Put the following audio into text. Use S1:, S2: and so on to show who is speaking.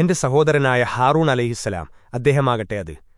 S1: എന്റെ സഹോദരനായ ഹാറൂൺ അലഹിസ്സലാം അദ്ദേഹമാകട്ടെ അത്.